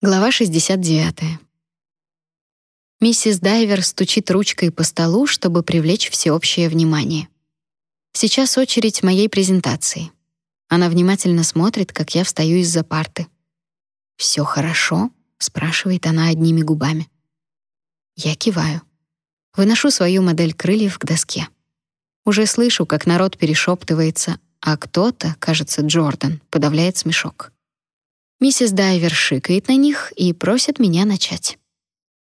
Глава 69. Миссис Дайвер стучит ручкой по столу, чтобы привлечь всеобщее внимание. Сейчас очередь моей презентации. Она внимательно смотрит, как я встаю из-за парты. «Всё хорошо?» — спрашивает она одними губами. Я киваю. Выношу свою модель крыльев к доске. Уже слышу, как народ перешептывается, а кто-то, кажется, Джордан, подавляет смешок. Миссис Дайвер шикает на них и просит меня начать.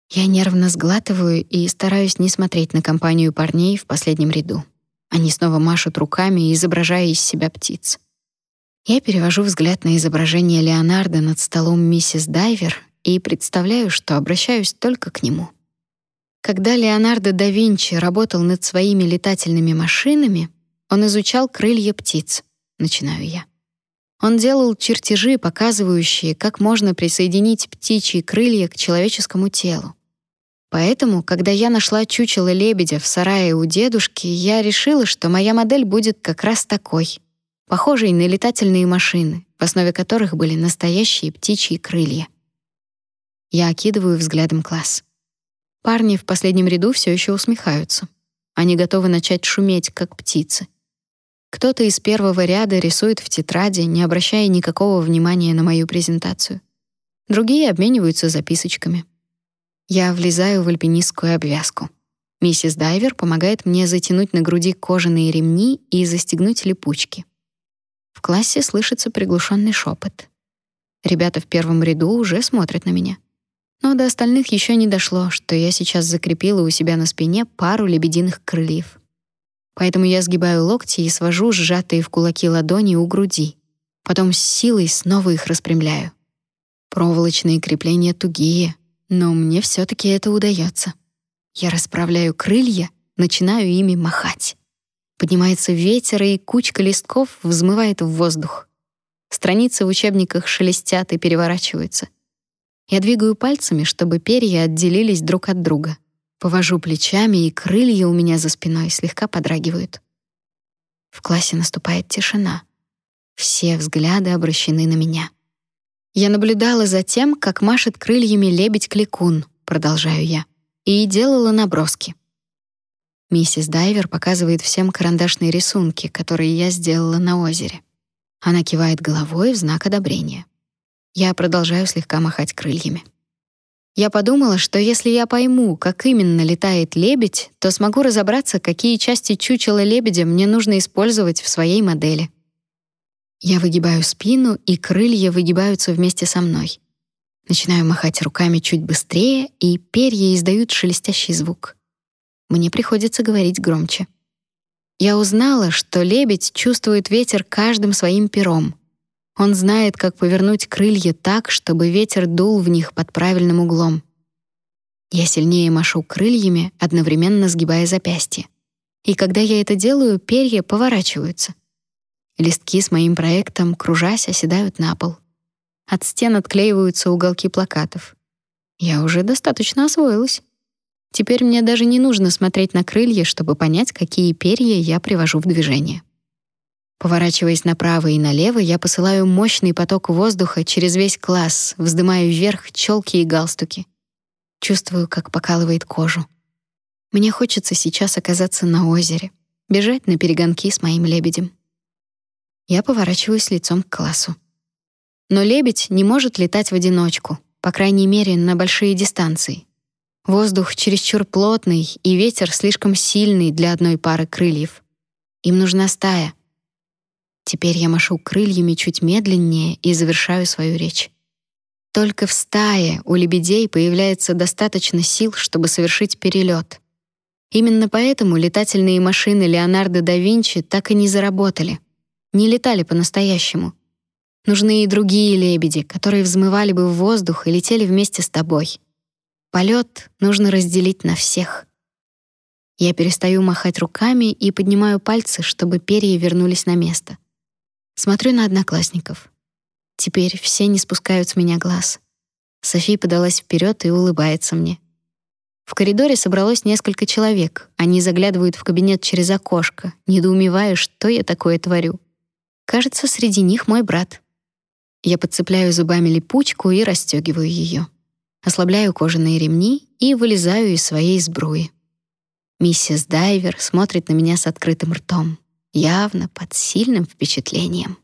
Я нервно сглатываю и стараюсь не смотреть на компанию парней в последнем ряду. Они снова машут руками, изображая из себя птиц. Я перевожу взгляд на изображение Леонардо над столом миссис Дайвер и представляю, что обращаюсь только к нему. Когда Леонардо да Винчи работал над своими летательными машинами, он изучал крылья птиц, начинаю я. Он делал чертежи, показывающие, как можно присоединить птичьи крылья к человеческому телу. Поэтому, когда я нашла чучело лебедя в сарае у дедушки, я решила, что моя модель будет как раз такой, похожей на летательные машины, в основе которых были настоящие птичьи крылья. Я окидываю взглядом класс. Парни в последнем ряду все еще усмехаются. Они готовы начать шуметь, как птицы. Кто-то из первого ряда рисует в тетради, не обращая никакого внимания на мою презентацию. Другие обмениваются записочками. Я влезаю в альпинистскую обвязку. Миссис Дайвер помогает мне затянуть на груди кожаные ремни и застегнуть липучки. В классе слышится приглушенный шепот. Ребята в первом ряду уже смотрят на меня. Но до остальных еще не дошло, что я сейчас закрепила у себя на спине пару лебединых крыльев. Поэтому я сгибаю локти и свожу сжатые в кулаки ладони у груди. Потом с силой снова их распрямляю. Проволочные крепления тугие, но мне все таки это удается. Я расправляю крылья, начинаю ими махать. Поднимается ветер, и кучка листков взмывает в воздух. Страницы в учебниках шелестят и переворачиваются. Я двигаю пальцами, чтобы перья отделились друг от друга. Повожу плечами, и крылья у меня за спиной слегка подрагивают. В классе наступает тишина. Все взгляды обращены на меня. Я наблюдала за тем, как машет крыльями лебедь-кликун, продолжаю я, и делала наброски. Миссис Дайвер показывает всем карандашные рисунки, которые я сделала на озере. Она кивает головой в знак одобрения. Я продолжаю слегка махать крыльями. Я подумала, что если я пойму, как именно летает лебедь, то смогу разобраться, какие части чучела лебедя мне нужно использовать в своей модели. Я выгибаю спину, и крылья выгибаются вместе со мной. Начинаю махать руками чуть быстрее, и перья издают шелестящий звук. Мне приходится говорить громче. Я узнала, что лебедь чувствует ветер каждым своим пером — он знает, как повернуть крылья так, чтобы ветер дул в них под правильным углом. Я сильнее машу крыльями, одновременно сгибая запястье. И когда я это делаю, перья поворачиваются. Листки с моим проектом, кружась, оседают на пол. От стен отклеиваются уголки плакатов. Я уже достаточно освоилась. Теперь мне даже не нужно смотреть на крылья, чтобы понять, какие перья я привожу в движение. Поворачиваясь направо и налево, я посылаю мощный поток воздуха через весь класс, вздымаю вверх челки и галстуки. Чувствую, как покалывает кожу. Мне хочется сейчас оказаться на озере, бежать на перегонки с моим лебедем. Я поворачиваюсь лицом к классу. Но лебедь не может летать в одиночку, по крайней мере, на большие дистанции. Воздух чересчур плотный, и ветер слишком сильный для одной пары крыльев. Им нужна стая — Теперь я машу крыльями чуть медленнее и завершаю свою речь. Только в стае у лебедей появляется достаточно сил, чтобы совершить перелет. Именно поэтому летательные машины Леонардо да Винчи так и не заработали, не летали по-настоящему. Нужны и другие лебеди, которые взмывали бы в воздух и летели вместе с тобой. Полет нужно разделить на всех. Я перестаю махать руками и поднимаю пальцы, чтобы перья вернулись на место. Смотрю на одноклассников. Теперь все не спускают с меня глаз. Софи подалась вперед и улыбается мне. В коридоре собралось несколько человек. Они заглядывают в кабинет через окошко, недоумевая, что я такое творю. Кажется, среди них мой брат. Я подцепляю зубами липучку и расстегиваю ее. Ослабляю кожаные ремни и вылезаю из своей сбруи. Миссис Дайвер смотрит на меня с открытым ртом, явно под сильным впечатлением.